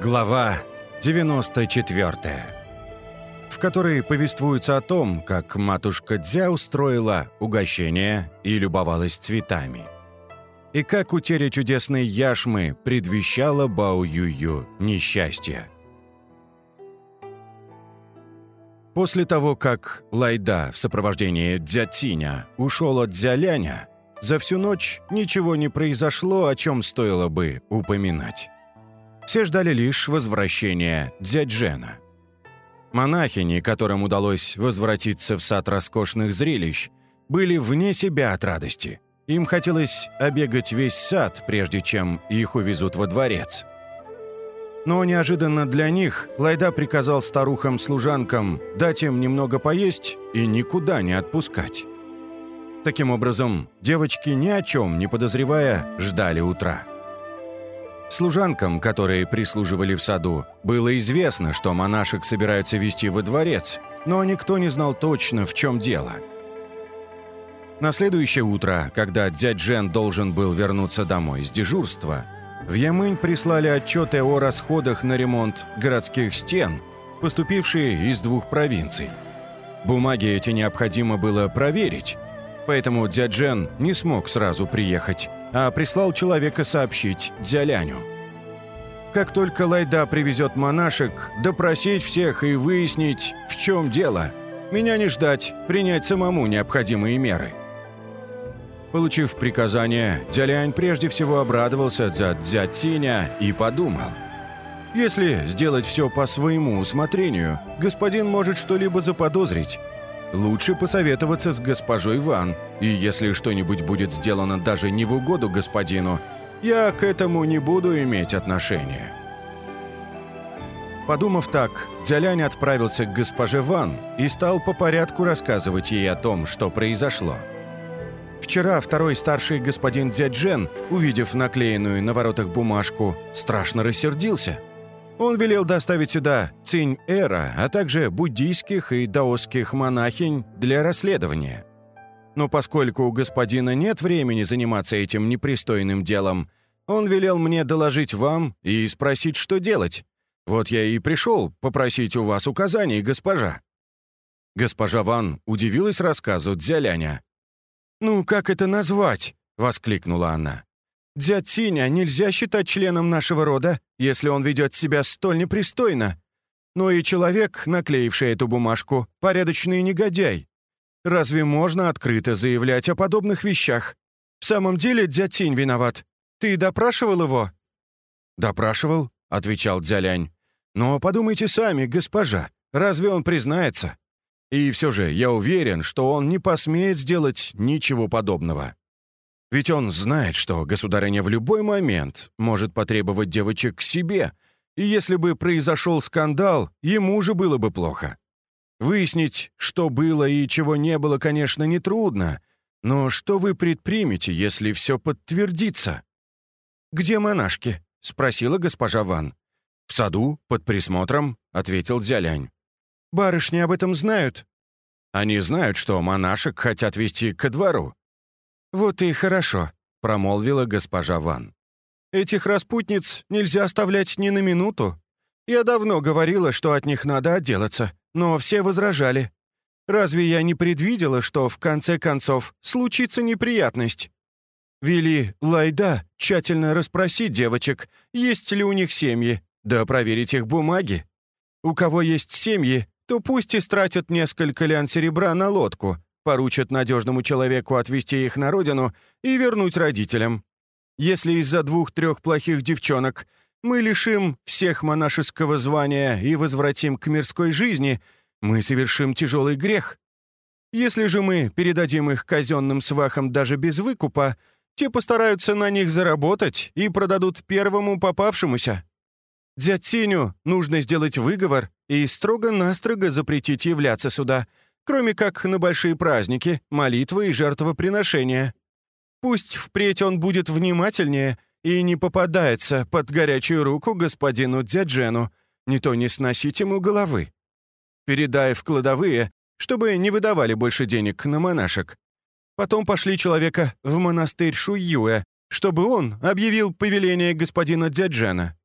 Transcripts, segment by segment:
Глава 94 В которой повествуется о том, как матушка Дзя устроила угощение и любовалась цветами. И как утеря чудесной яшмы предвещала Бао Юю несчастье. После того, как Лайда в сопровождении Дзятиня ушел от Дзяляня, за всю ночь ничего не произошло, о чем стоило бы упоминать. Все ждали лишь возвращения Дзяджена. Монахини, которым удалось возвратиться в сад роскошных зрелищ, были вне себя от радости. Им хотелось обегать весь сад, прежде чем их увезут во дворец. Но неожиданно для них Лайда приказал старухам-служанкам дать им немного поесть и никуда не отпускать. Таким образом, девочки ни о чем не подозревая ждали утра. Служанкам, которые прислуживали в саду, было известно, что монашек собираются вести во дворец, но никто не знал точно, в чем дело. На следующее утро, когда дядь Джен должен был вернуться домой с дежурства, в Ямынь прислали отчеты о расходах на ремонт городских стен, поступившие из двух провинций. Бумаги эти необходимо было проверить, поэтому дядь Джен не смог сразу приехать, а прислал человека сообщить Дзяляню. Как только Лайда привезет монашек, допросить всех и выяснить, в чем дело. Меня не ждать, принять самому необходимые меры. Получив приказание, Дзялянь прежде всего обрадовался за Дзятиня и подумал. Если сделать все по своему усмотрению, господин может что-либо заподозрить, Лучше посоветоваться с госпожой Ван, и если что-нибудь будет сделано даже не в угоду господину, я к этому не буду иметь отношения». Подумав так, Дзялянь отправился к госпоже Ван и стал по порядку рассказывать ей о том, что произошло. Вчера второй старший господин Дзяджен, увидев наклеенную на воротах бумажку, страшно рассердился – он велел доставить сюда Цинь-Эра, а также буддийских и даосских монахинь для расследования. Но поскольку у господина нет времени заниматься этим непристойным делом, он велел мне доложить вам и спросить, что делать. Вот я и пришел попросить у вас указаний, госпожа». Госпожа Ван удивилась рассказу Дзяляня. «Ну, как это назвать?» — воскликнула она. Дядь Синя нельзя считать членом нашего рода, если он ведет себя столь непристойно. Но и человек, наклеивший эту бумажку, порядочный негодяй. Разве можно открыто заявлять о подобных вещах? В самом деле дядь Синь виноват. Ты допрашивал его?» «Допрашивал», — отвечал Дзялянь. «Но подумайте сами, госпожа, разве он признается? И все же я уверен, что он не посмеет сделать ничего подобного». Ведь он знает, что государыня в любой момент может потребовать девочек к себе, и если бы произошел скандал, ему же было бы плохо. Выяснить, что было и чего не было, конечно, нетрудно, но что вы предпримете, если все подтвердится? «Где монашки?» — спросила госпожа Ван. «В саду, под присмотром», — ответил Дзялянь. «Барышни об этом знают?» «Они знают, что монашек хотят вести ко двору. «Вот и хорошо», — промолвила госпожа Ван. «Этих распутниц нельзя оставлять ни на минуту. Я давно говорила, что от них надо отделаться, но все возражали. Разве я не предвидела, что в конце концов случится неприятность?» Вели Лайда тщательно расспросить девочек, есть ли у них семьи, да проверить их бумаги. У кого есть семьи, то пусть и стратят несколько лян серебра на лодку, поручат надежному человеку отвезти их на родину и вернуть родителям. Если из-за двух-трех плохих девчонок мы лишим всех монашеского звания и возвратим к мирской жизни, мы совершим тяжелый грех. Если же мы передадим их казенным свахам даже без выкупа, те постараются на них заработать и продадут первому попавшемуся. Дядь Синю нужно сделать выговор и строго-настрого запретить являться сюда — кроме как на большие праздники, молитвы и жертвоприношения. Пусть впредь он будет внимательнее и не попадается под горячую руку господину Дзяджену, не то не сносить ему головы. Передай в кладовые, чтобы не выдавали больше денег на монашек. Потом пошли человека в монастырь Шуюэ, чтобы он объявил повеление господина Дзяджена.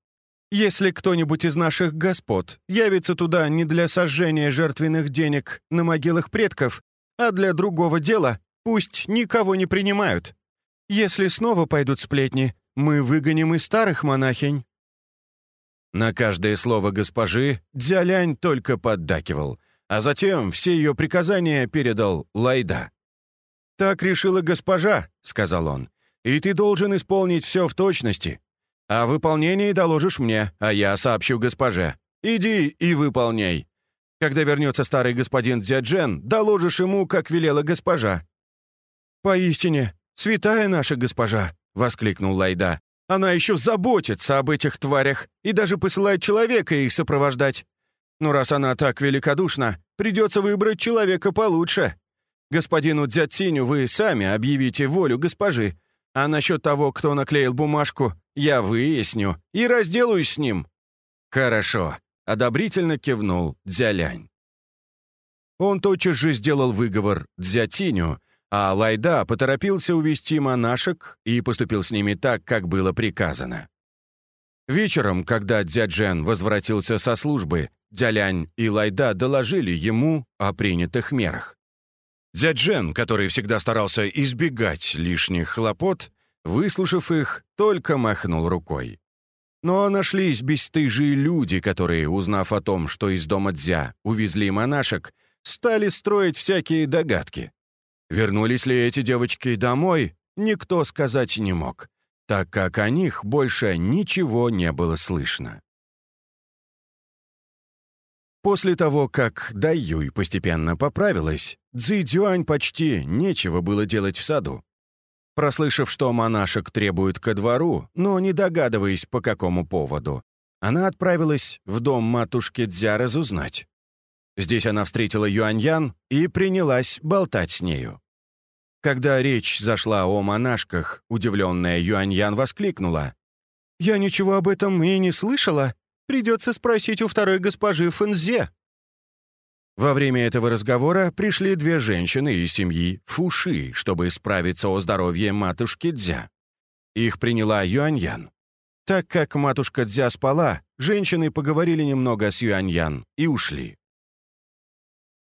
Если кто-нибудь из наших господ явится туда не для сожжения жертвенных денег на могилах предков, а для другого дела, пусть никого не принимают. Если снова пойдут сплетни, мы выгоним и старых монахинь». На каждое слово госпожи Дзялянь только поддакивал, а затем все ее приказания передал Лайда. «Так решила госпожа», — сказал он, — «и ты должен исполнить все в точности. О выполнении доложишь мне, а я сообщу госпоже. Иди и выполняй. Когда вернется старый господин Дзяджен, доложишь ему, как велела госпожа». «Поистине, святая наша госпожа!» — воскликнул Лайда. «Она еще заботится об этих тварях и даже посылает человека их сопровождать. Но раз она так великодушна, придется выбрать человека получше. Господину Дзятиню вы сами объявите волю госпожи, а насчет того, кто наклеил бумажку, я выясню и разделаюсь с ним». «Хорошо», — одобрительно кивнул Дзялянь. Он тотчас же сделал выговор Дзятиню, а Лайда поторопился увести монашек и поступил с ними так, как было приказано. Вечером, когда Дзяджен возвратился со службы, Дзялянь и Лайда доложили ему о принятых мерах. Дзяджен, который всегда старался избегать лишних хлопот, выслушав их, только махнул рукой. Но нашлись бесстыжие люди, которые, узнав о том, что из дома Дзя увезли монашек, стали строить всякие догадки. Вернулись ли эти девочки домой, никто сказать не мог, так как о них больше ничего не было слышно. После того, как Дайюй постепенно поправилась, Цзи Дюань почти нечего было делать в саду. Прослышав, что монашек требует ко двору, но не догадываясь, по какому поводу, она отправилась в дом матушки Дзя разузнать. Здесь она встретила Юаньян и принялась болтать с нею. Когда речь зашла о монашках, удивленная Юаньян воскликнула. «Я ничего об этом и не слышала. Придется спросить у второй госпожи Фэнзе». Во время этого разговора пришли две женщины из семьи Фуши, чтобы справиться о здоровье матушки Дзя. Их приняла Юаньян. Так как матушка Дзя спала, женщины поговорили немного с Юаньян и ушли.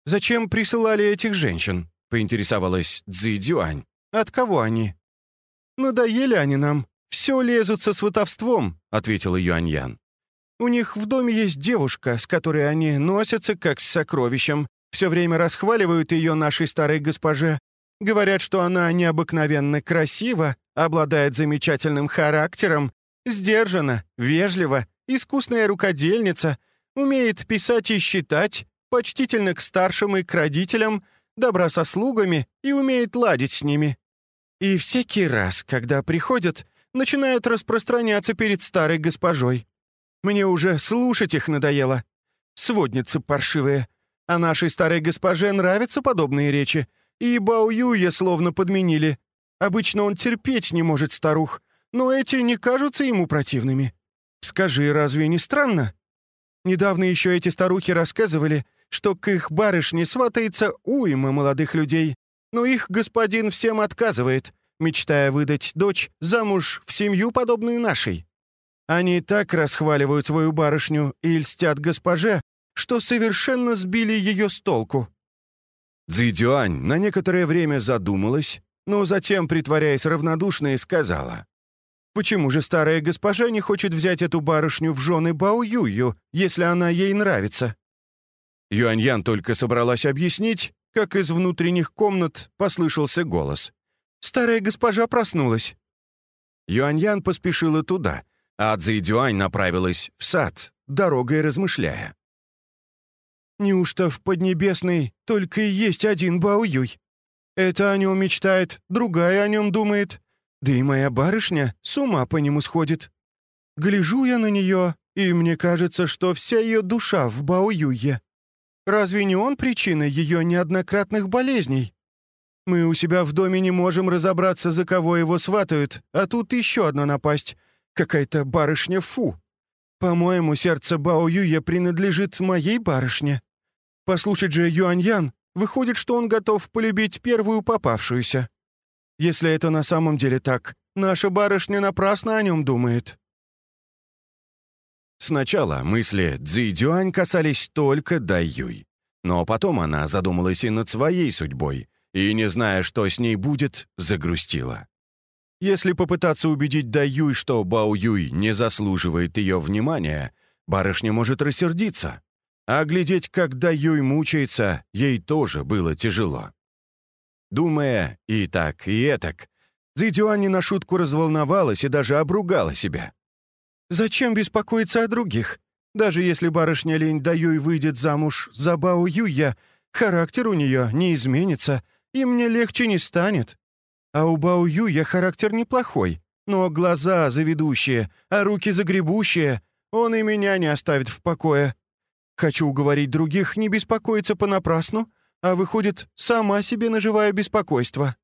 «Зачем присылали этих женщин?» — поинтересовалась Цзи Дюань. «От кого они?» «Надоели они нам. Все лезут со сватовством», — ответила Юаньян. У них в доме есть девушка, с которой они носятся как с сокровищем, все время расхваливают ее нашей старой госпоже, говорят, что она необыкновенно красива, обладает замечательным характером, сдержана, вежлива, искусная рукодельница, умеет писать и считать, почтительно к старшим и к родителям, добра со слугами и умеет ладить с ними. И всякий раз, когда приходят, начинают распространяться перед старой госпожой. Мне уже слушать их надоело. Сводницы паршивые. А нашей старой госпоже нравятся подобные речи. И Бао Юя словно подменили. Обычно он терпеть не может старух, но эти не кажутся ему противными. Скажи, разве не странно? Недавно еще эти старухи рассказывали, что к их барышне сватается уйма молодых людей, но их господин всем отказывает, мечтая выдать дочь замуж в семью, подобную нашей. Они так расхваливают свою барышню и льстят госпоже, что совершенно сбили ее с толку». Цзидюань на некоторое время задумалась, но затем, притворяясь равнодушной, сказала. «Почему же старая госпожа не хочет взять эту барышню в жены Бао Юю, если она ей нравится?» Юаньян только собралась объяснить, как из внутренних комнат послышался голос. «Старая госпожа проснулась». Юаньян поспешила туда, а Цзэйдюань направилась в сад, дорогой размышляя. «Неужто в Поднебесной только и есть один Баоюй? Это о нем мечтает, другая о нем думает, да и моя барышня с ума по нему сходит. Гляжу я на нее, и мне кажется, что вся ее душа в Баоюе. Разве не он причина ее неоднократных болезней? Мы у себя в доме не можем разобраться, за кого его сватают, а тут еще одна напасть — Какая-то барышня Фу. По-моему, сердце Бао Юя принадлежит моей барышне. Послушать же Юаньян, выходит, что он готов полюбить первую попавшуюся. Если это на самом деле так, наша барышня напрасно о нем думает. Сначала мысли Цзи Дюань касались только Дай Юй. Но потом она задумалась и над своей судьбой, и, не зная, что с ней будет, загрустила. Если попытаться убедить Дай Юй, что Бао Юй не заслуживает ее внимания, барышня может рассердиться. А глядеть, как Дай Юй мучается, ей тоже было тяжело. Думая и так, и этак, Цзидюань не на шутку разволновалась и даже обругала себя. «Зачем беспокоиться о других? Даже если барышня Лень Даюй выйдет замуж за Бао Юя, характер у нее не изменится, и мне легче не станет. А у Бао Юя характер неплохой, но глаза заведущие, а руки загребущие. Он и меня не оставит в покое. Хочу уговорить других не беспокоиться понапрасну, а выходит, сама себе наживаю беспокойство.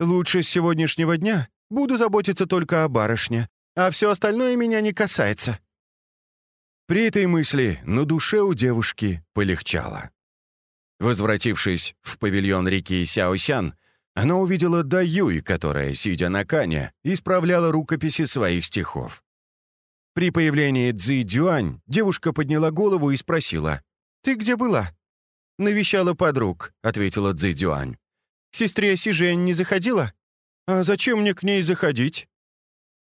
Лучше с сегодняшнего дня буду заботиться только о барышне, а все остальное меня не касается». При этой мысли на душе у девушки полегчало. Возвратившись в павильон реки Сяосян, она увидела Даюй, которая, сидя на кане, исправляла рукописи своих стихов. При появлении Цзи Дюань девушка подняла голову и спросила, «Ты где была?» «Навещала подруг», — ответила Цзи Дюань. «Сестре Сижень не заходила? А зачем мне к ней заходить?»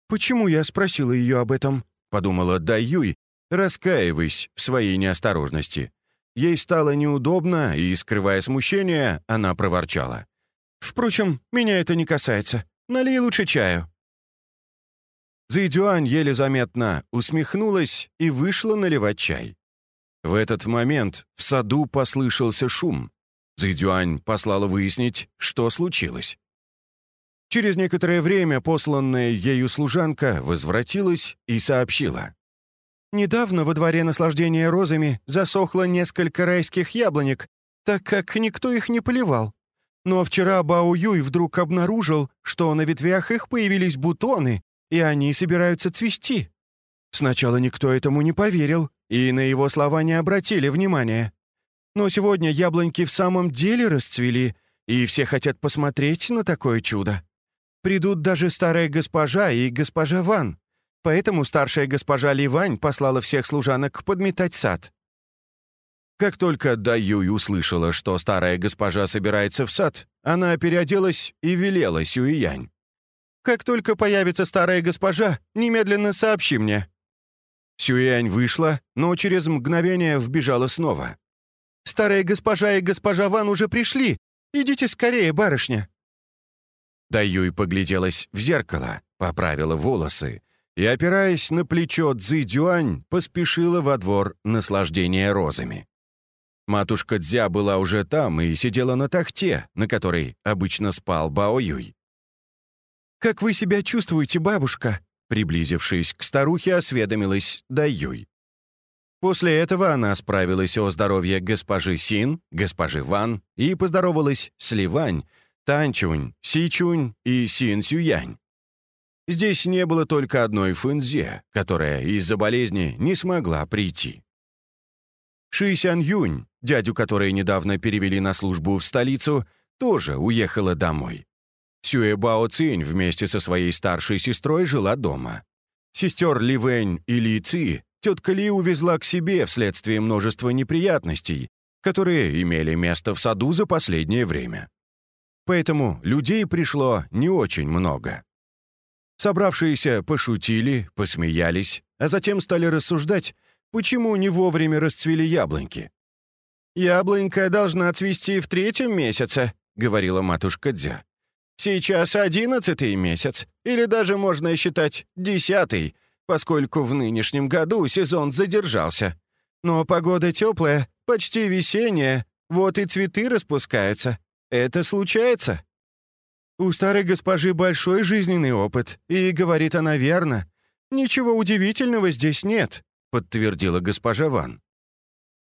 «Почему я спросила ее об этом?» — подумала Даюй, раскаиваясь в своей неосторожности. Ей стало неудобно, и, скрывая смущение, она проворчала. «Впрочем, меня это не касается. Налей лучше чаю». Зайдюань еле заметно усмехнулась и вышла наливать чай. В этот момент в саду послышался шум. Зайдюань послала выяснить, что случилось. Через некоторое время посланная ею служанка возвратилась и сообщила. Недавно во дворе наслаждения розами засохло несколько райских яблонек, так как никто их не поливал. Но вчера Бао Юй вдруг обнаружил, что на ветвях их появились бутоны, и они собираются цвести. Сначала никто этому не поверил, и на его слова не обратили внимания. Но сегодня яблоньки в самом деле расцвели, и все хотят посмотреть на такое чудо. Придут даже старая госпожа и госпожа Ван. Поэтому старшая госпожа Ливань послала всех служанок подметать сад. Как только Даюй услышала, что старая госпожа собирается в сад, она переоделась и велела Сюиянь. «Как только появится старая госпожа, немедленно сообщи мне». Сюиянь вышла, но через мгновение вбежала снова. «Старая госпожа и госпожа Ван уже пришли. Идите скорее, барышня». Даюй погляделась в зеркало, поправила волосы и, опираясь на плечо Цзи Дюань, поспешила во двор наслаждения розами. Матушка Дзя была уже там и сидела на тахте, на которой обычно спал Бао Юй. «Как вы себя чувствуете, бабушка?» Приблизившись к старухе, осведомилась Даюй. После этого она справилась о здоровье госпожи Син, госпожи Ван и поздоровалась с Ливань, Танчунь, Сичунь и Син Сюянь. Здесь не было только одной Фэнзе, которая из-за болезни не смогла прийти. Ши Сян Юнь, дядю которой недавно перевели на службу в столицу, тоже уехала домой. Сюэ Бао Цинь вместе со своей старшей сестрой жила дома. Сестер Ли Вэнь и Ли Ци тетка Ли увезла к себе вследствие множества неприятностей, которые имели место в саду за последнее время. Поэтому людей пришло не очень много. Собравшиеся пошутили, посмеялись, а затем стали рассуждать, почему не вовремя расцвели яблоньки. «Яблонька должна цвести в третьем месяце», — говорила матушка Дзя. «Сейчас одиннадцатый месяц, или даже можно считать десятый, поскольку в нынешнем году сезон задержался. Но погода теплая, почти весенняя, вот и цветы распускаются. Это случается. У старой госпожи большой жизненный опыт, и говорит она верно. Ничего удивительного здесь нет, подтвердила госпожа Ван.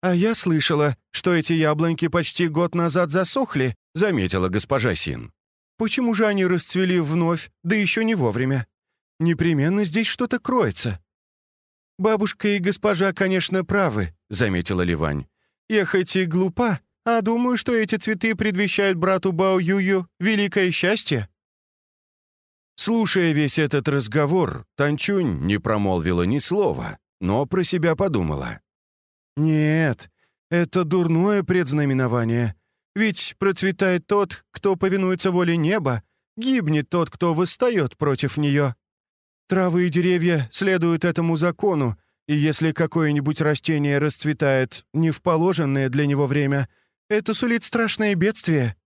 А я слышала, что эти яблоньки почти год назад засохли, заметила госпожа Син. Почему же они расцвели вновь, да еще не вовремя? Непременно здесь что-то кроется. Бабушка и госпожа, конечно, правы, заметила Ливань. Я хоть и глупа, а думаю, что эти цветы предвещают брату Бао Юю великое счастье». Слушая весь этот разговор, Танчунь не промолвила ни слова, но про себя подумала. «Нет, это дурное предзнаменование. Ведь процветает тот, кто повинуется воле неба, гибнет тот, кто восстает против нее. Травы и деревья следуют этому закону, и если какое-нибудь растение расцветает не в положенное для него время, это сулит страшное бедствие».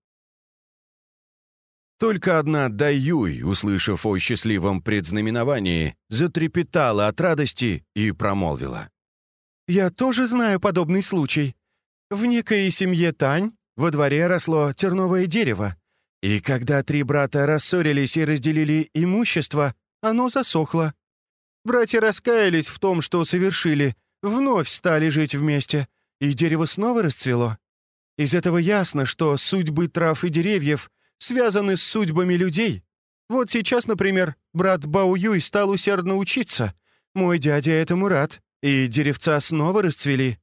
Только одна Даюй, услышав о счастливом предзнаменовании, затрепетала от радости и промолвила. «Я тоже знаю подобный случай. В некой семье Тань во дворе росло терновое дерево, и когда три брата рассорились и разделили имущество, оно засохло. Братья раскаялись в том, что совершили, вновь стали жить вместе, и дерево снова расцвело. Из этого ясно, что судьбы трав и деревьев связаны с судьбами людей. Вот сейчас, например, брат Бао Юй стал усердно учиться. Мой дядя этому рад, и деревца снова расцвели.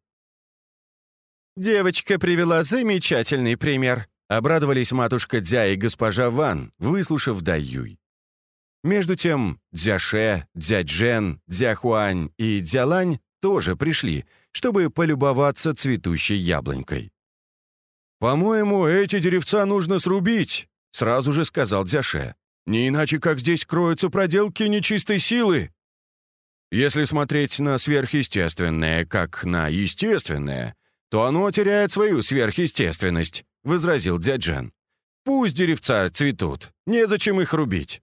Девочка привела замечательный пример. Обрадовались матушка Дзя и госпожа Ван, выслушав Дай Юй. Между тем Дзяше, Дзяджен, Дзяхуань и Дзялань тоже пришли, чтобы полюбоваться цветущей яблонькой. «По-моему, эти деревца нужно срубить», — сразу же сказал Дзяше. «Не иначе, как здесь кроются проделки нечистой силы». Если смотреть на сверхъестественное, как на естественное, то оно теряет свою сверхъестественность», — возразил дяджан. «Пусть деревца цветут, незачем их рубить».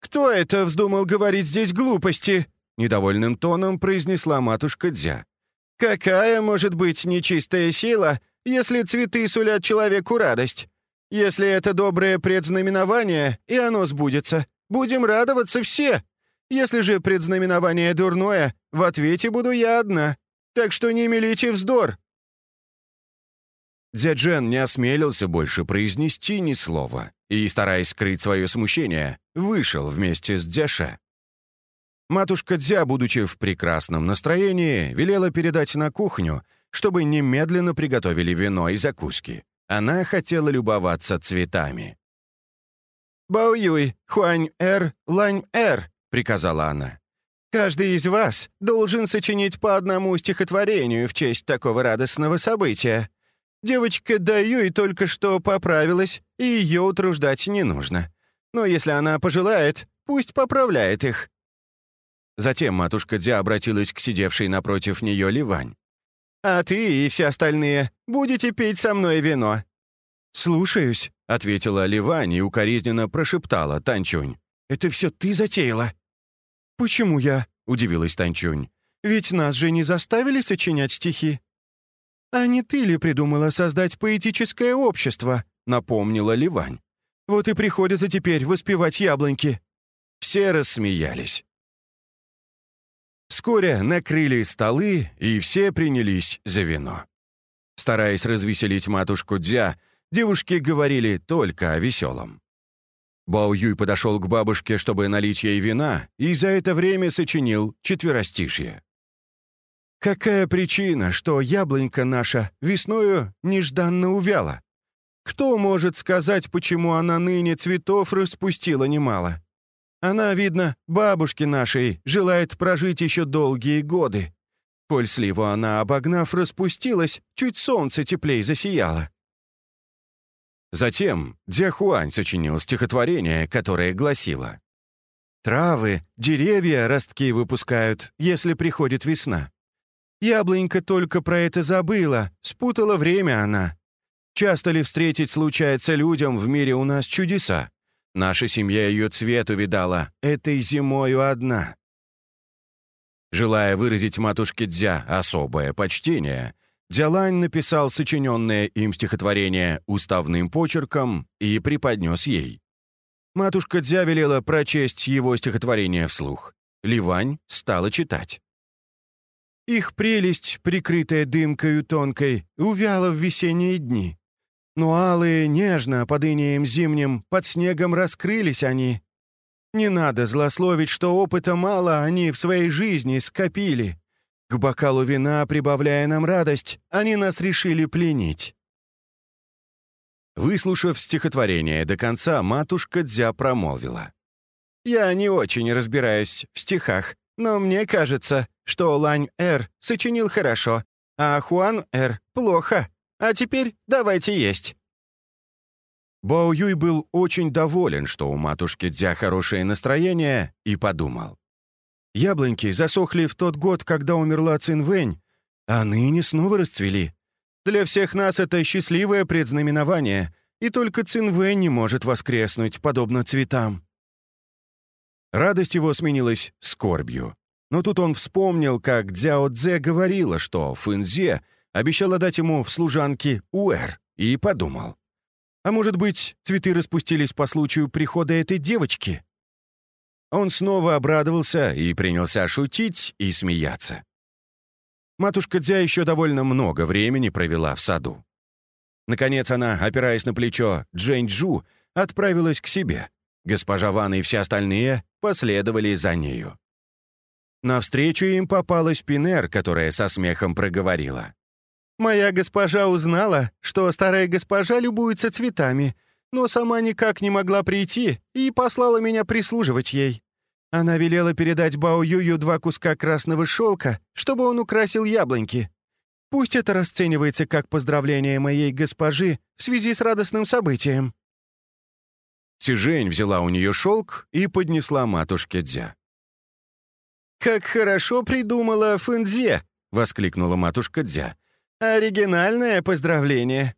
«Кто это вздумал говорить здесь глупости?» — недовольным тоном произнесла матушка Дзя. «Какая может быть нечистая сила, если цветы сулят человеку радость? Если это доброе предзнаменование, и оно сбудется, будем радоваться все. Если же предзнаменование дурное, в ответе буду я одна. Так что не мелите вздор!» Дзяджен не осмелился больше произнести ни слова и, стараясь скрыть свое смущение, вышел вместе с Дзяша. Матушка Дзя, будучи в прекрасном настроении, велела передать на кухню, чтобы немедленно приготовили вино и закуски. Она хотела любоваться цветами. «Бао-Юй, Хуань-Эр, Лань-Эр», — приказала она. «Каждый из вас должен сочинить по одному стихотворению в честь такого радостного события. Девочка Даюй только что поправилась, и ее утруждать не нужно. Но если она пожелает, пусть поправляет их». Затем матушка Дзя обратилась к сидевшей напротив нее Ливань. «А ты и все остальные будете пить со мной вино». «Слушаюсь», — ответила Ливань и укоризненно прошептала Танчунь. «Это все ты затеяла?» «Почему я?» — удивилась Танчунь. «Ведь нас же не заставили сочинять стихи». «А не ты ли придумала создать поэтическое общество?» — напомнила Ливань. «Вот и приходится теперь воспевать яблоньки». Все рассмеялись. Вскоре накрыли столы, и все принялись за вино. Стараясь развеселить матушку Дзя, девушки говорили только о веселом. Бао Юй подошел к бабушке, чтобы налить ей вина, и за это время сочинил четверостишье. Какая причина, что яблонька наша весною нежданно увяла? Кто может сказать, почему она ныне цветов распустила немало? Она, видно, бабушке нашей желает прожить еще долгие годы. Коль сливу она, обогнав, распустилась, чуть солнце теплей засияло. Затем Дзяхуань сочинил стихотворение, которое гласило «Травы, деревья ростки выпускают, если приходит весна. Яблонька только про это забыла, спутала время она. Часто ли встретить случается людям в мире у нас чудеса? Наша семья ее цвет увидала, этой зимою одна». Желая выразить матушке Дзя особое почтение, Дзялань написал сочиненное им стихотворение уставным почерком и преподнес ей. Матушка Дзя велела прочесть его стихотворение вслух. Ливань стала читать. Их прелесть, прикрытая дымкою тонкой, увяла в весенние дни. Но алые, нежно, под инеем зимним, под снегом раскрылись они. Не надо злословить, что опыта мало они в своей жизни скопили. К бокалу вина, прибавляя нам радость, они нас решили пленить. Выслушав стихотворение до конца, матушка Дзя промолвила. «Я не очень разбираюсь в стихах, но мне кажется, что Лань-Эр сочинил хорошо, а Хуан-Эр плохо. А теперь давайте есть». Бао Юй был очень доволен, что у матушки Дзя хорошее настроение, и подумал. Яблоньки засохли в тот год, когда умерла Цинвэнь, а ныне снова расцвели. Для всех нас это счастливое предзнаменование, и только Цинвэнь не может воскреснуть, подобно цветам. Радость его сменилась скорбью. Но тут он вспомнил, как Дзяо Цзэ говорила, что Фэнзе обещала дать ему в служанке Уэр, и подумал. А может быть, цветы распустились по случаю прихода этой девочки? Он снова обрадовался и принялся шутить и смеяться. Матушка Дзя еще довольно много времени провела в саду. Наконец она, опираясь на плечо Джейн Джу, отправилась к себе. Госпожа Ван и все остальные последовали за нею. Навстречу им попалась Пинер, которая со смехом проговорила. «Моя госпожа узнала, что старая госпожа любуется цветами, но сама никак не могла прийти и послала меня прислуживать ей. Она велела передать Бао Юю два куска красного шелка, чтобы он украсил яблоньки. Пусть это расценивается как поздравление моей госпожи в связи с радостным событием». Сижень взяла у нее шелк и поднесла матушке Дзя. «Как хорошо придумала Фэнзе!» — воскликнула матушка Дзя. «Оригинальное поздравление!»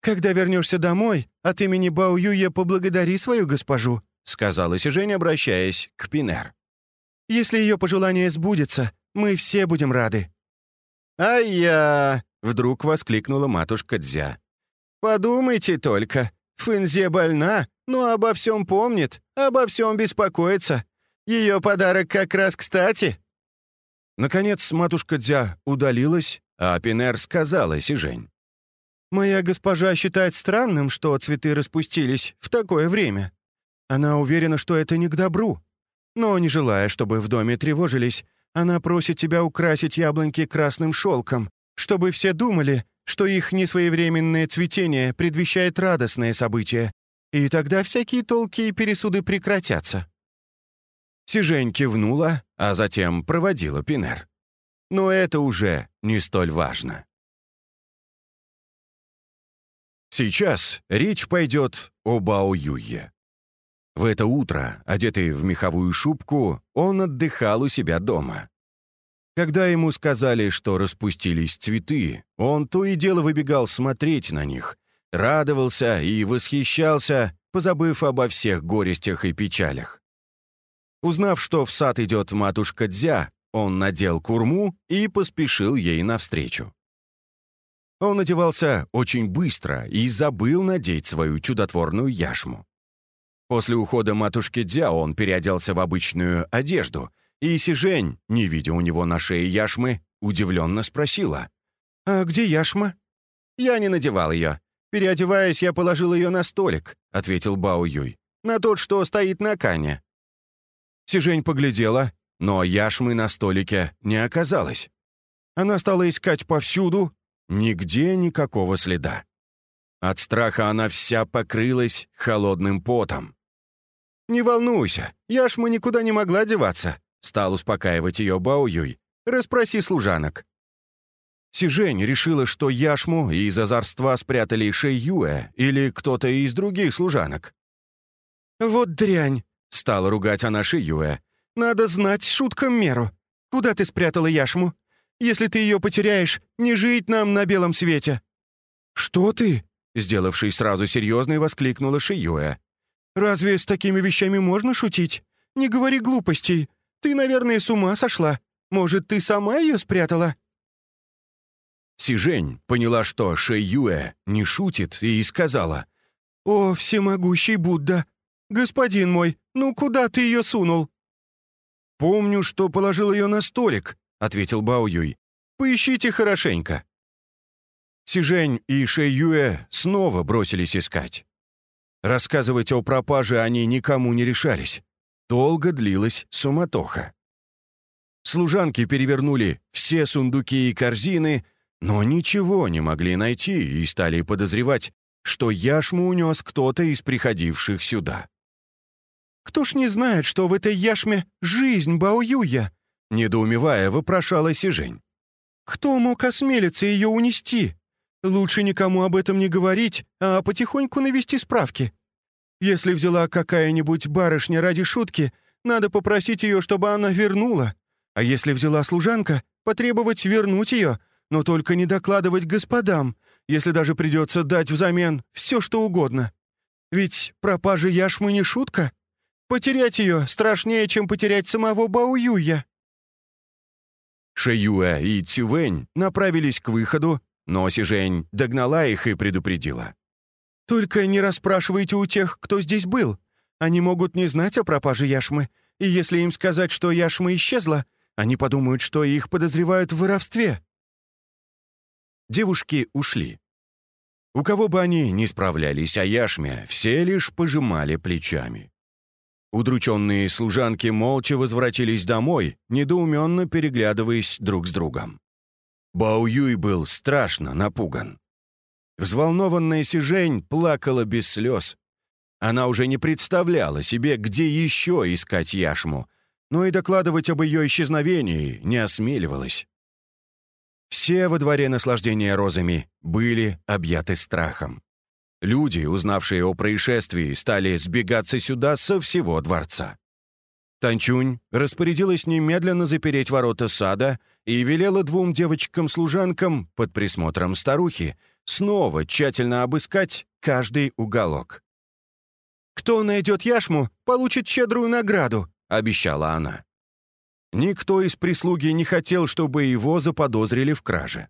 «Когда вернешься домой, от имени Бао Юя поблагодари свою госпожу», — сказала Сижень, обращаясь к Пинер. «Если ее пожелание сбудется, мы все будем рады». «А я...» — вдруг воскликнула матушка Дзя. «Подумайте только, Фэнзе больна, но обо всем помнит, обо всем беспокоится. Ее подарок как раз кстати». Наконец матушка Дзя удалилась, а Пинер сказала Сижень. «Моя госпожа считает странным, что цветы распустились в такое время. Она уверена, что это не к добру. Но, не желая, чтобы в доме тревожились, она просит тебя украсить яблоньки красным шелком, чтобы все думали, что их несвоевременное цветение предвещает радостное событие, и тогда всякие толки и пересуды прекратятся». Сижень кивнула, а затем проводила Пинер. Но это уже не столь важно. Сейчас речь пойдет о Бао Юе. В это утро, одетый в меховую шубку, он отдыхал у себя дома. Когда ему сказали, что распустились цветы, он то и дело выбегал смотреть на них, радовался и восхищался, позабыв обо всех горестях и печалях. Узнав, что в сад идет матушка Дзя, он надел курму и поспешил ей навстречу. Он одевался очень быстро и забыл надеть свою чудотворную яшму. После ухода матушки Дзя он переоделся в обычную одежду, и Сижень, не видя у него на шее яшмы, удивленно спросила. «А где яшма?» «Я не надевал ее. Переодеваясь, я положил ее на столик», — ответил Бао Юй. «На тот, что стоит на кане». Сижень поглядела, но яшмы на столике не оказалось. Она стала искать повсюду, нигде никакого следа. От страха она вся покрылась холодным потом. «Не волнуйся, яшма никуда не могла деваться», — стал успокаивать ее Баоюй. «Расспроси служанок». Сижень решила, что яшму из озорства спрятали Шэйюэ или кто-то из других служанок. «Вот дрянь!» — стала ругать она Шэйюэ. «Надо знать шуткам меру. Куда ты спрятала яшму? Если ты ее потеряешь, не жить нам на белом свете». «Что ты?» — сделавшись сразу серьезной, воскликнула Шиюэ. «Разве с такими вещами можно шутить? Не говори глупостей. Ты, наверное, с ума сошла. Может, ты сама ее спрятала?» Сижень поняла, что Шэйюэ не шутит, и сказала. «О, всемогущий Будда! Господин мой, ну куда ты ее сунул?» «Помню, что положил ее на столик», — ответил Бао Юй. «Поищите хорошенько». Сижень и Шэйюэ снова бросились искать. Рассказывать о пропаже они никому не решались. Долго длилась суматоха. Служанки перевернули все сундуки и корзины, но ничего не могли найти и стали подозревать, что яшму унес кто-то из приходивших сюда. «Кто ж не знает, что в этой яшме жизнь Баоюя?» Недоумевая, вопрошала Сижень. «Кто мог осмелиться ее унести? Лучше никому об этом не говорить, а потихоньку навести справки. Если взяла какая-нибудь барышня ради шутки, надо попросить ее, чтобы она вернула. А если взяла служанка, потребовать вернуть ее, но только не докладывать господам, если даже придется дать взамен все, что угодно. Ведь пропажа яшмы не шутка. Потерять ее страшнее, чем потерять самого Баоюя». Шеюэ и Цювэнь направились к выходу, но Сижень догнала их и предупредила. «Только не расспрашивайте у тех, кто здесь был. Они могут не знать о пропаже яшмы, и если им сказать, что яшма исчезла, они подумают, что их подозревают в воровстве». Девушки ушли. У кого бы они ни справлялись о яшме, все лишь пожимали плечами. Удрученные служанки молча возвратились домой, недоуменно переглядываясь друг с другом. Бао Юй был страшно напуган. Взволнованная Сижень плакала без слез. Она уже не представляла себе, где еще искать яшму, но и докладывать об ее исчезновении не осмеливалась. Все во дворе наслаждения розами были объяты страхом. Люди, узнавшие о происшествии, стали сбегаться сюда со всего дворца. Танчунь распорядилась немедленно запереть ворота сада и велела двум девочкам-служанкам под присмотром старухи снова тщательно обыскать каждый уголок. «Кто найдет яшму, получит щедрую награду», — обещала она. Никто из прислуги не хотел, чтобы его заподозрили в краже.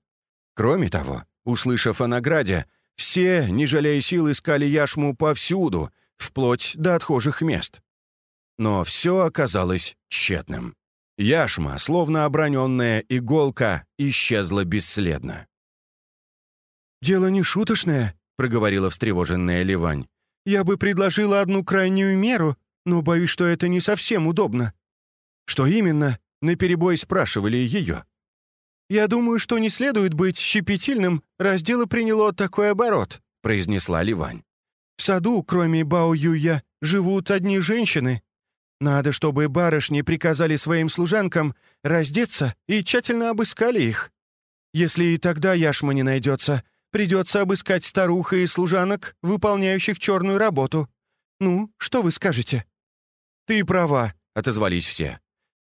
Кроме того, услышав о награде, все, не жалея сил, искали яшму повсюду, вплоть до отхожих мест. Но все оказалось тщетным. Яшма, словно оброненная иголка, исчезла бесследно. «Дело не шуточное», — проговорила встревоженная Ливань. «Я бы предложила одну крайнюю меру, но боюсь, что это не совсем удобно». «Что именно?» — наперебой спрашивали ее. «Я думаю, что не следует быть щепетильным, раз дело приняло такой оборот», — произнесла Ливань. «В саду, кроме Бао Юя, живут одни женщины. Надо, чтобы барышни приказали своим служанкам раздеться и тщательно обыскали их. Если и тогда яшма не найдется, придется обыскать старуха и служанок, выполняющих черную работу. Ну, что вы скажете?» «Ты права», — отозвались все.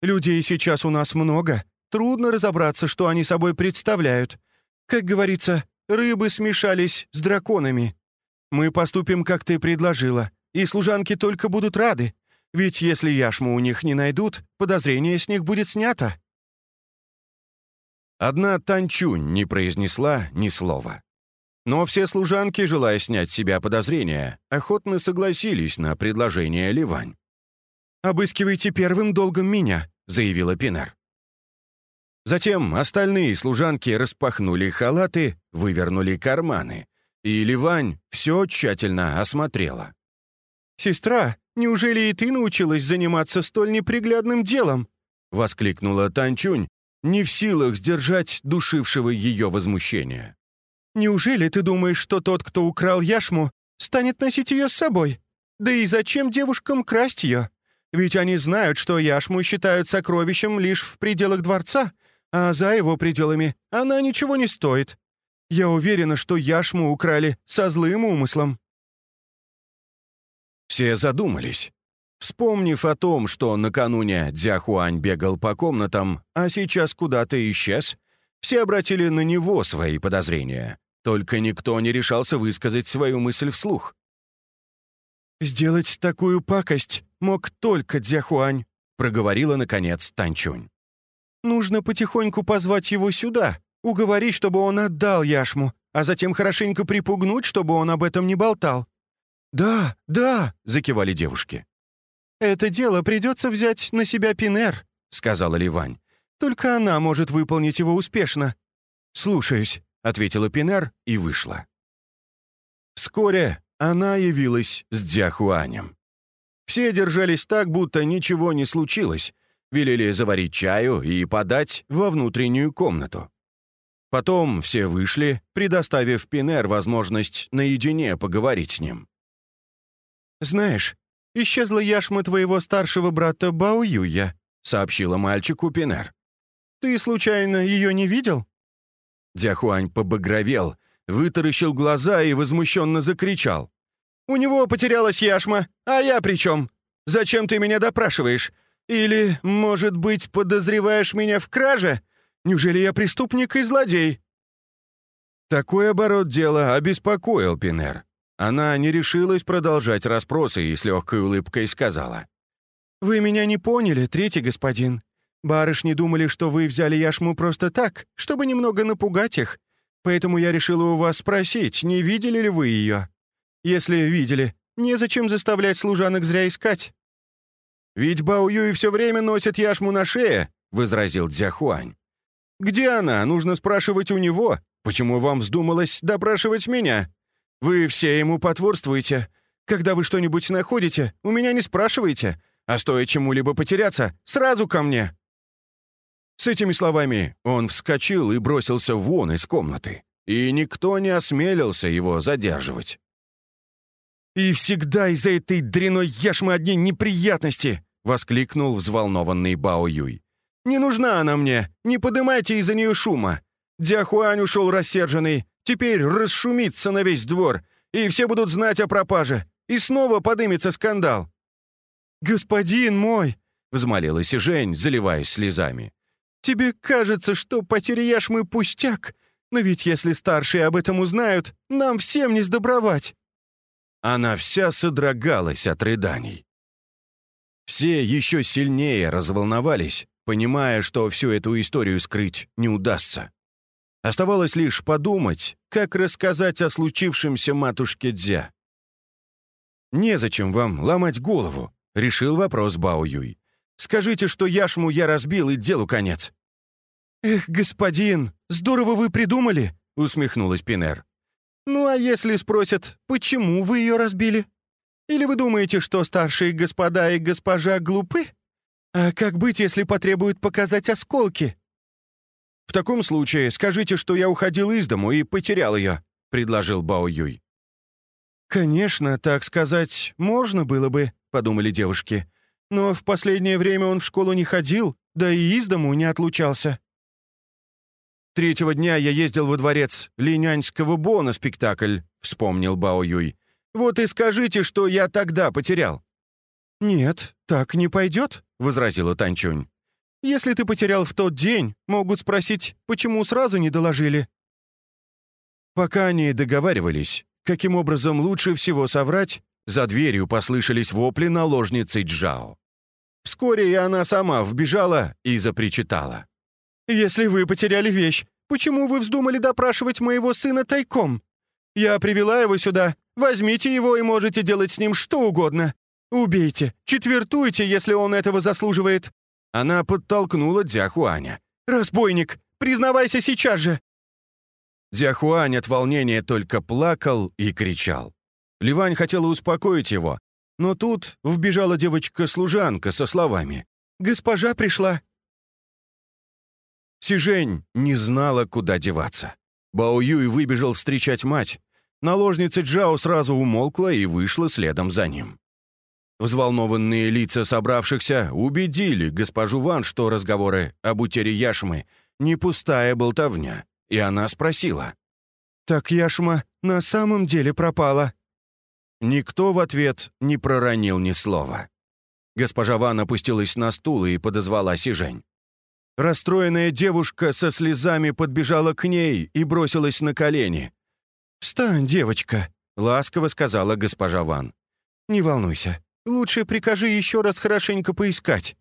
«Людей сейчас у нас много. Трудно разобраться, что они собой представляют. Как говорится, рыбы смешались с драконами. Мы поступим, как ты предложила, и служанки только будут рады. Ведь если яшму у них не найдут, подозрение с них будет снято». Одна Танчунь не произнесла ни слова. Но все служанки, желая снять с себя подозрения, охотно согласились на предложение Ливань. «Обыскивайте первым долгом меня», — заявила Пинар. Затем остальные служанки распахнули халаты, вывернули карманы, и Ливань все тщательно осмотрела. «Сестра, неужели и ты научилась заниматься столь неприглядным делом?» — воскликнула Танчунь, не в силах сдержать душившего ее возмущения. Неужели ты думаешь, что тот, кто украл яшму, станет носить ее с собой? Да и зачем девушкам красть ее? Ведь они знают, что яшму считают сокровищем лишь в пределах дворца, а за его пределами она ничего не стоит. Я уверена, что яшму украли со злым умыслом». Все задумались. Вспомнив о том, что накануне Дзяхуань бегал по комнатам, а сейчас куда-то исчез, все обратили на него свои подозрения. Только никто не решался высказать свою мысль вслух. «Сделать такую пакость мог только Дзяхуань», — проговорила, наконец, Танчунь. «Нужно потихоньку позвать его сюда, уговорить, чтобы он отдал яшму, а затем хорошенько припугнуть, чтобы он об этом не болтал». «Да, да», — закивали девушки. «Это дело придется взять на себя Пинер», — сказала Ливань. «Только она может выполнить его успешно». «Слушаюсь», ответила Пинар и вышла. Вскоре она явилась с Дзяхуанем. Все держались так, будто ничего не случилось, велели заварить чаю и подать во внутреннюю комнату. Потом все вышли, предоставив Пинер возможность наедине поговорить с ним. «Знаешь, исчезла яшма твоего старшего брата Бао Юя», — сообщила мальчику Пинер. «Ты, случайно, ее не видел?» Дяхуань побагровел, вытаращил глаза и возмущенно закричал. «У него потерялась яшма, а я при чем? Зачем ты меня допрашиваешь? Или, может быть, подозреваешь меня в краже? Неужели я преступник и злодей?» Такой оборот дела обеспокоил Пинер. Она не решилась продолжать расспросы и с легкой улыбкой сказала. «Вы меня не поняли, третий господин. Барышни думали, что вы взяли яшму просто так, чтобы немного напугать их. Поэтому я решила у вас спросить, не видели ли вы ее? Если видели, незачем заставлять служанок зря искать». «Ведь Бао Юй все время носит яшму на шее», — возразил Дзяхуань. «Где она? Нужно спрашивать у него. Почему вам вздумалось допрашивать меня? Вы все ему потворствуете. Когда вы что-нибудь находите, у меня не спрашивайте, а стоит чему-либо потеряться, сразу ко мне». С этими словами он вскочил и бросился вон из комнаты, и никто не осмелился его задерживать. «И всегда из-за этой дряной яшмы одни неприятности!» — воскликнул взволнованный Бао Юй. «Не нужна она мне! Не подымайте из-за нее шума! Дяхуань ушел рассерженный, теперь расшумится на весь двор, и все будут знать о пропаже, и снова подымется скандал». «Господин мой!» — взмолилась Жень, заливаясь слезами. «Тебе кажется, что потеря яшмы пустяк, но ведь если старшие об этом узнают, нам всем не сдобровать». Она вся содрогалась от рыданий. Все еще сильнее разволновались, понимая, что всю эту историю скрыть не удастся. Оставалось лишь подумать, как рассказать о случившемся матушке Дзя. «Незачем вам ломать голову», — решил вопрос Бао Юй. «Скажите, что яшму я разбил, и делу конец». «Эх, господин, здорово вы придумали», — усмехнулась Пинер. «Ну а если спросят, почему вы ее разбили? Или вы думаете, что старшие господа и госпожа глупы? А как быть, если потребуют показать осколки?» «В таком случае скажите, что я уходил из дому и потерял ее», — предложил Бао Юй. «Конечно, так сказать, можно было бы», — подумали девушки. «Но в последнее время он в школу не ходил, да и из дому не отлучался». «Третьего дня я ездил во дворец Линяньского Бо на спектакль», — вспомнил Бао Юй. «Вот и скажите, что я тогда потерял». «Нет, так не пойдет», — возразила Танчунь. Если ты потерял в тот день, могут спросить, почему сразу не доложили». Пока они договаривались, каким образом лучше всего соврать, за дверью послышались вопли наложницы Джао. Вскоре и она сама вбежала и запричитала. «Если вы потеряли вещь, почему вы вздумали допрашивать моего сына тайком? Я привела его сюда, возьмите его и можете делать с ним что угодно. Убейте, четвертуйте, если он этого заслуживает. Она подтолкнула Дзяхуаня. «Разбойник! Признавайся сейчас же!» Дзяхуань от волнения только плакал и кричал. Ливань хотела успокоить его, но тут вбежала девочка-служанка со словами «Госпожа пришла». Сижень не знала, куда деваться. Бао Юй выбежал встречать мать. Наложница Джао сразу умолкла и вышла следом за ним. Взволнованные лица собравшихся убедили госпожу Ван, что разговоры об утере Яшмы не пустая болтовня, и она спросила. «Так Яшма на самом деле пропала?» Никто в ответ не проронил ни слова. Госпожа Ван опустилась на стул и подозвала Сижень. Расстроенная девушка со слезами подбежала к ней и бросилась на колени. «Встань, девочка», — ласково сказала госпожа Ван. «Не волнуйся, Лучше прикажи еще раз хорошенько поискать».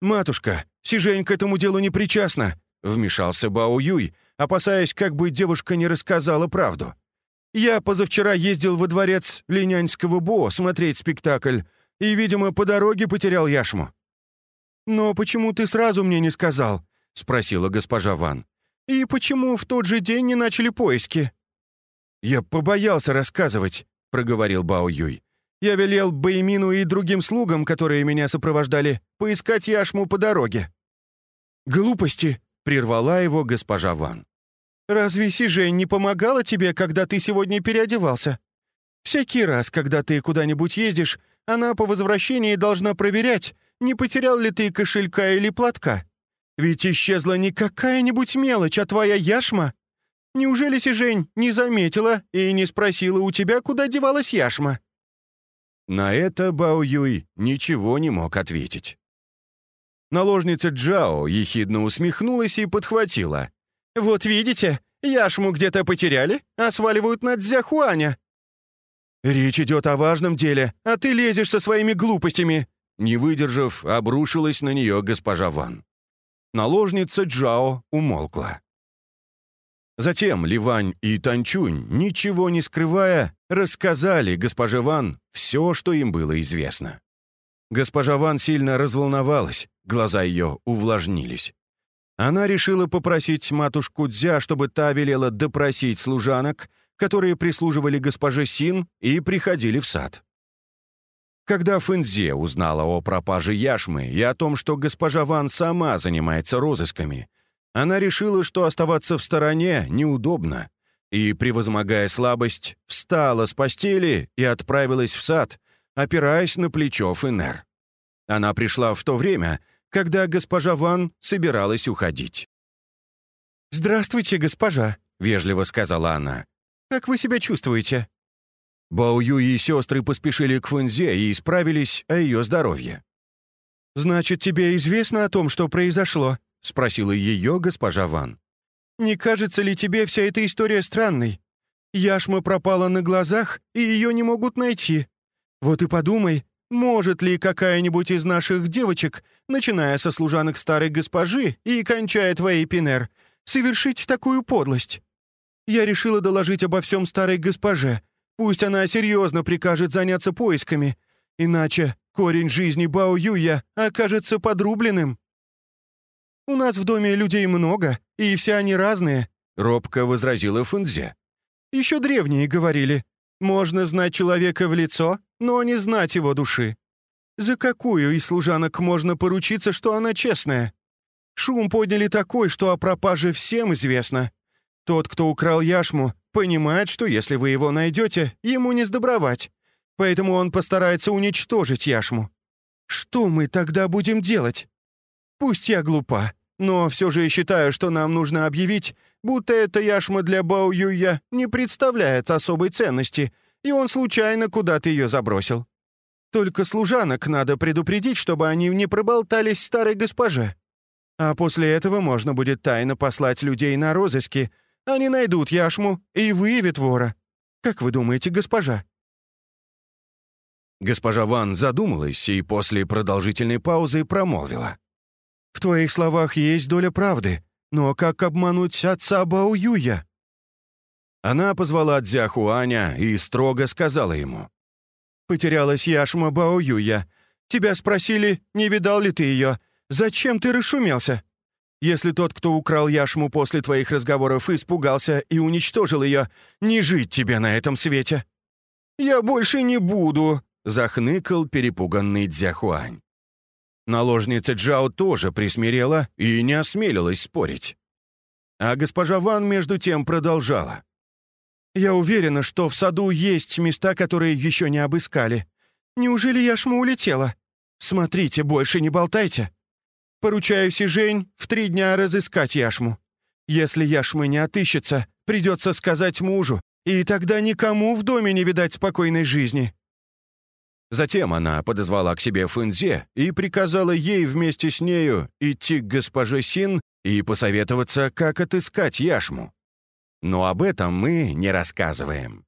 «Матушка, Сижень к этому делу не причастна», — вмешался Бао Юй, опасаясь, как бы девушка не рассказала правду. «Я позавчера ездил во дворец Линянского Бо смотреть спектакль и, видимо, по дороге потерял яшму». «Но почему ты сразу мне не сказал?» — спросила госпожа Ван. «И почему в тот же день не начали поиски?» «Я побоялся рассказывать», — проговорил Бао Юй. Я велел Баймину и другим слугам, которые меня сопровождали, поискать яшму по дороге». «Глупости!» — прервала его госпожа Ван. «Разве Сижень не помогала тебе, когда ты сегодня переодевался? Всякий раз, когда ты куда-нибудь ездишь, она по возвращении должна проверять, не потерял ли ты кошелька или платка? Ведь исчезла не какая-нибудь мелочь, а твоя яшма. Неужели Сижень не заметила и не спросила у тебя, куда девалась яшма?» На это Бао Юй ничего не мог ответить. Наложница Джао ехидно усмехнулась и подхватила. «Вот видите, яшму где-то потеряли, а сваливают на Дзяхуаня». «Речь идет о важном деле, а ты лезешь со своими глупостями!» Не выдержав, обрушилась на нее госпожа Ван. Наложница Джао умолкла. Затем Ливань и Танчунь, ничего не скрывая, рассказали госпоже Ван все, что им было известно. Госпожа Ван сильно разволновалась, глаза ее увлажнились. Она решила попросить матушку Дзя, чтобы та велела допросить служанок, которые прислуживали госпоже Син и приходили в сад. Когда Фэнзе узнала о пропаже яшмы и о том, что госпожа Ван сама занимается розысками, она решила, что оставаться в стороне неудобно, и, превозмогая слабость, встала с постели и отправилась в сад, опираясь на плечо Фенер. Она пришла в то время, когда госпожа Ван собиралась уходить. «Здравствуйте, госпожа», — вежливо сказала она. «Как вы себя чувствуете?» Бао Юй и сестры поспешили к Фэнзе и исправились о ее здоровье. «Значит, тебе известно о том, что произошло?» — спросила ее госпожа Ван. «Не кажется ли тебе вся эта история странной? Яшма пропала на глазах, и ее не могут найти. Вот и подумай, может ли какая-нибудь из наших девочек, начиная со служанок старой госпожи и кончая твоей Пинер, совершить такую подлость? Я решила доложить обо всем старой госпоже, Пусть она серьезно прикажет заняться поисками, иначе корень жизни Бао Юя окажется подрубленным. «У нас в доме людей много, и все они разные», — робко возразила Фунзе. «Еще древние говорили, можно знать человека в лицо, но не знать его души. За какую из служанок можно поручиться, что она честная? Шум подняли такой, что о пропаже всем известно. Тот, кто украл яшму, Понимает, что если вы его найдете, ему не сдобровать. Поэтому он постарается уничтожить яшму. Что мы тогда будем делать? Пусть я глупа, но все же считаю, что нам нужно объявить, будто эта яшма для Бао Юя не представляет особой ценности, и он случайно куда-то ее забросил. Только служанок надо предупредить, чтобы они не проболтались старой госпоже. А после этого можно будет тайно послать людей на розыски, они найдут яшму и выявят вора. Как вы думаете, госпожа?» Госпожа Ван задумалась и после продолжительной паузы промолвила. «В твоих словах есть доля правды, но как обмануть отца Бао Юя?» Она позвала Дзяхуаня и строго сказала ему. «Потерялась яшма Бао Юя. Тебя спросили, не видал ли ты ее. Зачем ты расшумелся?» Если тот, кто украл яшму после твоих разговоров, испугался и уничтожил ее, не жить тебе на этом свете». «Я больше не буду», — захныкал перепуганный Дзяхуань. Наложница Джао тоже присмирела и не осмелилась спорить. А госпожа Ван между тем продолжала. «Я уверена, что в саду есть места, которые еще не обыскали. Неужели яшма улетела? Смотрите, больше не болтайте. Поручаю Сижень в три дня разыскать яшму. Если яшмы не отыщется, придется сказать мужу, и тогда никому в доме не видать спокойной жизни». Затем она подозвала к себе Фэнзе и приказала ей вместе с нею идти к госпоже Син и посоветоваться, как отыскать яшму. Но об этом мы не рассказываем.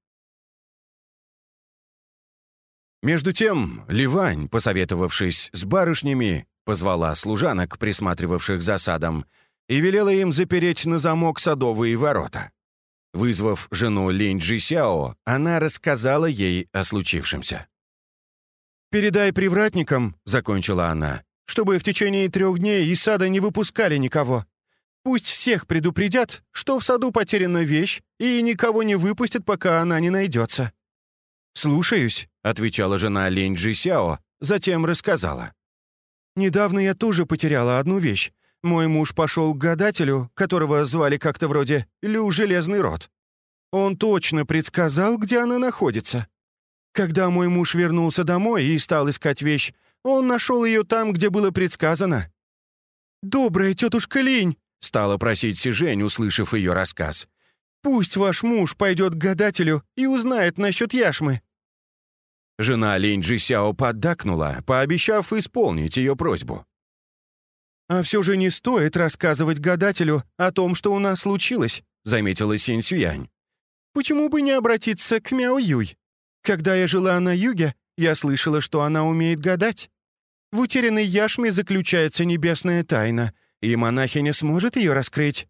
Между тем, Ливань, посоветовавшись с барышнями, позвала служанок, присматривавших за садом, и велела им запереть на замок садовые ворота. Вызвав жену Линь Джи Сяо, она рассказала ей о случившемся. «Передай привратникам», — закончила она, «чтобы в течение трех дней из сада не выпускали никого. Пусть всех предупредят, что в саду потеряна вещь, и никого не выпустят, пока она не найдется». «Слушаюсь», — отвечала жена Линь Джи Сяо, затем рассказала. Недавно я тоже потеряла одну вещь. Мой муж пошел к гадателю, которого звали как-то вроде Лю Железный Рот. Он точно предсказал, где она находится. Когда мой муж вернулся домой и стал искать вещь, Он нашел ее там, где было предсказано». «Добрая тетушка Линь!» — стала просить Сижень, услышав ее рассказ. «Пусть ваш муж пойдет к гадателю и узнает насчет яшмы». Жена Линь Джисяо поддакнула, пообещав исполнить ее просьбу. «А все же не стоит рассказывать гадателю о том, что у нас случилось», — заметила Синь Сюянь. «Почему бы не обратиться к Мяо Юй? Когда я жила на юге, я слышала, что она умеет гадать. В утерянной яшме заключается небесная тайна, и монахиня сможет ее раскрыть».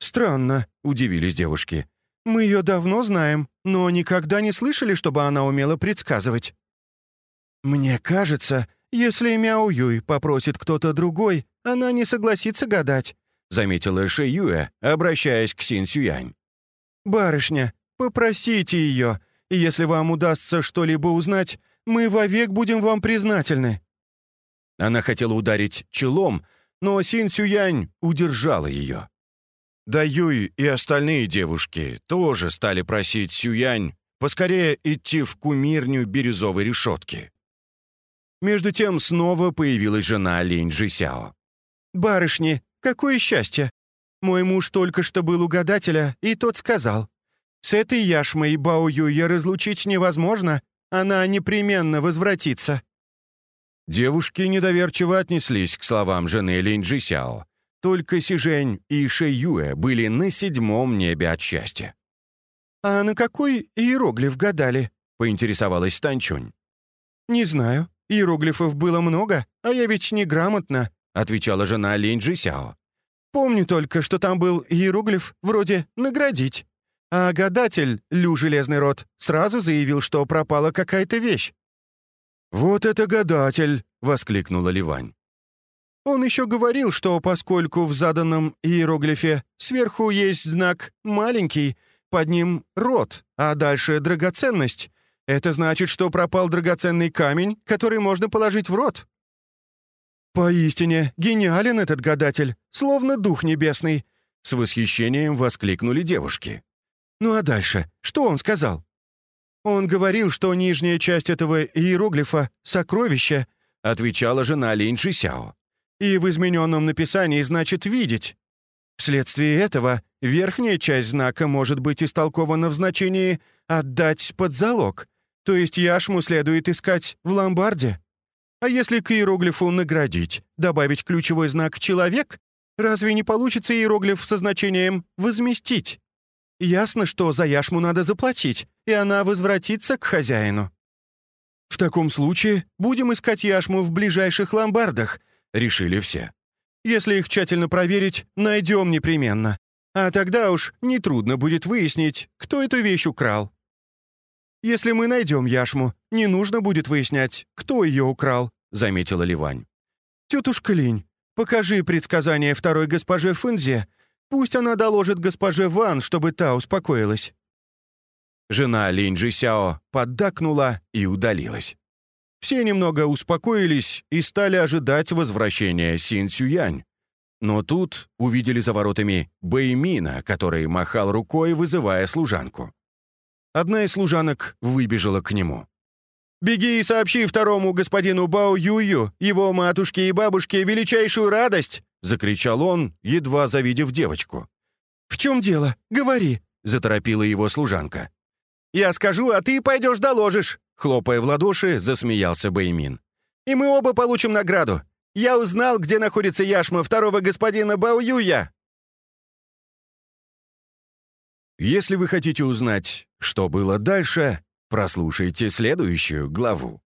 «Странно», — удивились девушки. «Мы ее давно знаем, но никогда не слышали, чтобы она умела предсказывать». «Мне кажется, если Мяо Юй попросит кто-то другой, она не согласится гадать», — заметила Ши Юэ, обращаясь к Син Сюянь. «Барышня, попросите ее, и если вам удастся что-либо узнать, мы вовек будем вам признательны». Она хотела ударить челом, но Син Сюянь удержала ее. Да Юй и остальные девушки тоже стали просить Сюянь поскорее идти в кумирню бирюзовой решетки. Между тем снова появилась жена Линь Жисяо. «Барышни, какое счастье! Мой муж только что был у гадателя, и тот сказал, «С этой яшмой Бао Юя разлучить невозможно, она непременно возвратится». Девушки недоверчиво отнеслись к словам жены Линь Джисяо. Только Сижень и Шэ Юэ были на седьмом небе от счастья. «А на какой иероглиф гадали?» — поинтересовалась Танчунь. «Не знаю. Иероглифов было много, а я ведь неграмотна», — отвечала жена Линь Джисяо. «Помню только, что там был иероглиф вроде «наградить». А гадатель, Лю Железный Рот, сразу заявил, что пропала какая-то вещь. «Вот это гадатель!» — воскликнула Ливань. Он еще говорил, что поскольку в заданном иероглифе сверху есть знак «маленький», под ним «рот», а дальше «драгоценность», это значит, что пропал драгоценный камень, который можно положить в рот. «Поистине, гениален этот гадатель, словно дух небесный!» С восхищением воскликнули девушки. «Ну а дальше? Что он сказал?» «Он говорил, что нижняя часть этого иероглифа — сокровище», — отвечала жена Линь Шисяо. «И в измененном написании значит «видеть». Вследствие этого верхняя часть знака может быть истолкована в значении «отдать под залог», то есть яшму следует искать в ломбарде. А если к иероглифу «наградить» добавить ключевой знак «человек», разве не получится иероглиф со значением «возместить»? Ясно, что за яшму надо заплатить, и она возвратится к хозяину. В таком случае будем искать яшму в ближайших ломбардах, решили все. Если их тщательно проверить, найдем непременно. А тогда уж нетрудно будет выяснить, кто эту вещь украл. Если мы найдем яшму, не нужно будет выяснять, кто ее украл, заметила Ливань. Тетушка Линь, покажи предсказание второй госпоже Фэнзе Пусть она доложит госпоже Ван, чтобы та успокоилась». Жена Линь Сяо поддакнула и удалилась. Все немного успокоились и стали ожидать возвращения Син Цюянь. Но тут увидели за воротами Бэймина, который махал рукой, вызывая служанку. Одна из служанок выбежала к нему. «Беги и сообщи второму господину Бао Юю, его матушке и бабушке, величайшую радость!» — закричал он, едва завидев девочку. «В чем дело? Говори!» — заторопила его служанка. «Я скажу, а ты пойдешь доложишь!» — хлопая в ладоши, засмеялся Бэймин. «И мы оба получим награду! Я узнал, где находится яшма второго господина Бао Юя!» Если вы хотите узнать, что было дальше, Прослушайте следующую главу.